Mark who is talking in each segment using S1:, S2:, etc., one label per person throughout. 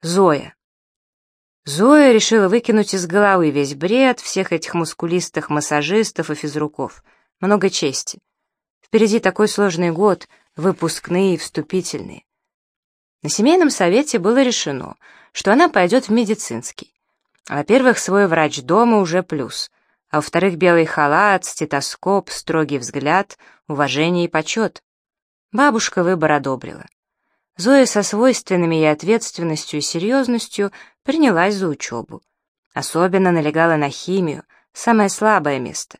S1: Зоя. Зоя решила выкинуть из головы весь бред всех этих мускулистых массажистов и физруков. Много чести. Впереди такой сложный год, выпускные и вступительные. На семейном совете было решено, что она пойдет в медицинский. Во-первых, свой врач дома уже плюс, а во-вторых, белый халат, стетоскоп, строгий взгляд, уважение и почет. Бабушка выбор одобрила. Зоя со свойственными ей ответственностью и серьезностью принялась за учебу. Особенно налегала на химию, самое слабое место.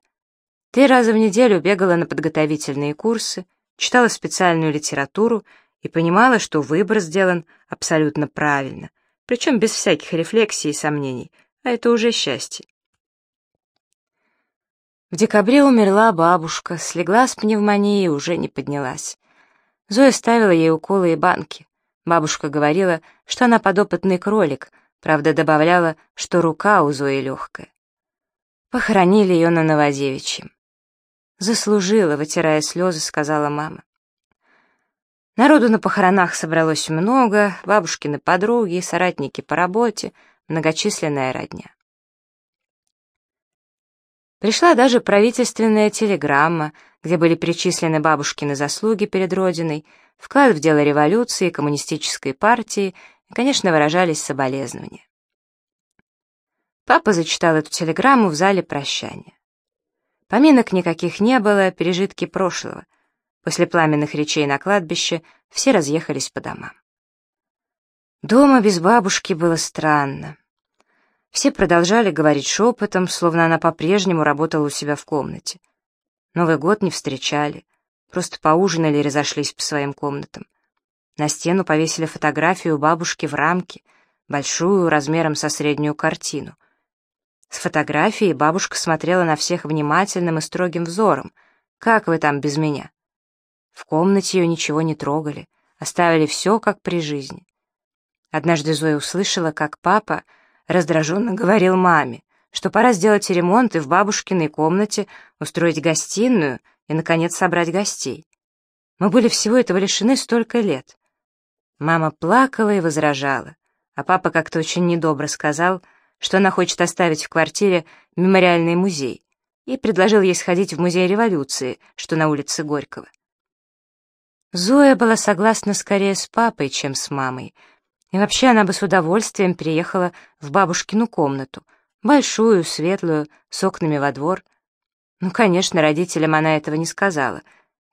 S1: Три раза в неделю бегала на подготовительные курсы, читала специальную литературу и понимала, что выбор сделан абсолютно правильно, причем без всяких рефлексий и сомнений, а это уже счастье. В декабре умерла бабушка, слегла с пневмонией и уже не поднялась. Зоя ставила ей уколы и банки. Бабушка говорила, что она подопытный кролик, правда добавляла, что рука у Зои легкая. Похоронили ее на Новодевичьем. «Заслужила», — вытирая слезы, сказала мама. Народу на похоронах собралось много, бабушкины подруги, соратники по работе, многочисленная родня. Пришла даже правительственная телеграмма, где были перечислены бабушкины заслуги перед Родиной, вклад в дело революции, коммунистической партии и, конечно, выражались соболезнования. Папа зачитал эту телеграмму в зале прощания. Поминок никаких не было, пережитки прошлого. После пламенных речей на кладбище все разъехались по домам. Дома без бабушки было странно. Все продолжали говорить шепотом, словно она по-прежнему работала у себя в комнате. Новый год не встречали, просто поужинали и разошлись по своим комнатам. На стену повесили фотографию бабушки в рамке, большую, размером со среднюю картину. С фотографией бабушка смотрела на всех внимательным и строгим взором. «Как вы там без меня?» В комнате ее ничего не трогали, оставили все, как при жизни. Однажды Зоя услышала, как папа раздраженно говорил маме, что пора сделать ремонт и в бабушкиной комнате устроить гостиную и, наконец, собрать гостей. Мы были всего этого лишены столько лет. Мама плакала и возражала, а папа как-то очень недобро сказал, что она хочет оставить в квартире мемориальный музей, и предложил ей сходить в музей революции, что на улице Горького. Зоя была согласна скорее с папой, чем с мамой, и вообще она бы с удовольствием переехала в бабушкину комнату, большую, светлую, с окнами во двор. Ну, конечно, родителям она этого не сказала.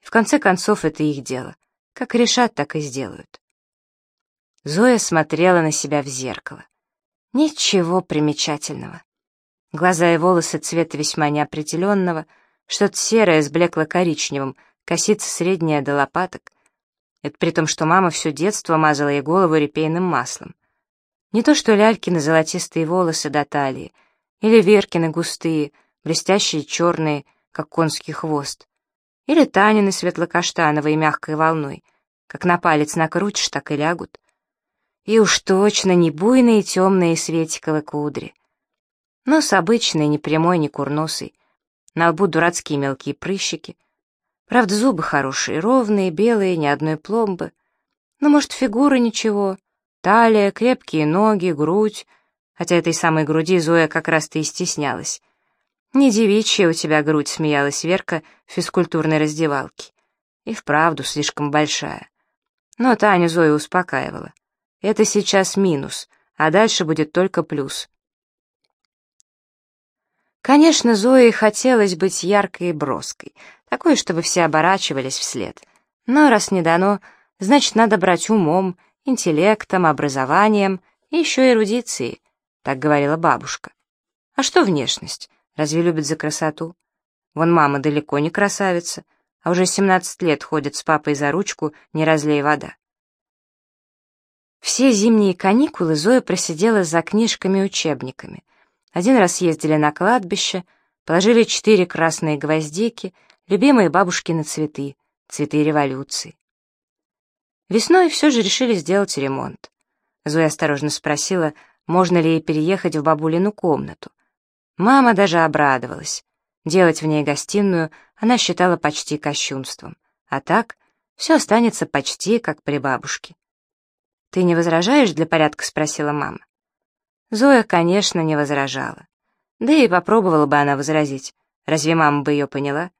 S1: В конце концов, это их дело. Как решат, так и сделают. Зоя смотрела на себя в зеркало. Ничего примечательного. Глаза и волосы цвета весьма неопределенного, что-то серое с блекло-коричневым, косица средняя до лопаток. Это при том, что мама все детство мазала ей голову репейным маслом. Не то что Лялькины золотистые волосы до талии, или Веркины густые, блестящие черные, как конский хвост, или Танины светло-каштановой мягкой волной, как на палец накрутишь, так и лягут. И уж точно не буйные темные светиковые кудри. Нос обычный, не прямой, не курносый, на лбу дурацкие мелкие прыщики, Правда, зубы хорошие, ровные, белые, ни одной пломбы. Ну, может, фигура ничего. Талия, крепкие ноги, грудь. Хотя этой самой груди Зоя как раз-то и стеснялась. «Не девичья у тебя грудь», — смеялась Верка в физкультурной раздевалке. И вправду слишком большая. Но Таня Зоя успокаивала. «Это сейчас минус, а дальше будет только плюс». Конечно, Зое хотелось быть яркой и броской, такой, чтобы все оборачивались вслед. Но раз не дано, значит, надо брать умом, интеллектом, образованием и еще эрудицией, так говорила бабушка. А что внешность? Разве любят за красоту? Вон мама далеко не красавица, а уже 17 лет ходит с папой за ручку, не разлей вода. Все зимние каникулы Зоя просидела за книжками-учебниками. Один раз ездили на кладбище, положили четыре красные гвоздики — любимые бабушкины цветы, цветы революции. Весной все же решили сделать ремонт. Зоя осторожно спросила, можно ли ей переехать в бабулину комнату. Мама даже обрадовалась. Делать в ней гостиную она считала почти кощунством. А так все останется почти как при бабушке. «Ты не возражаешь для порядка?» — спросила мама. Зоя, конечно, не возражала. Да и попробовала бы она возразить. Разве мама бы ее поняла?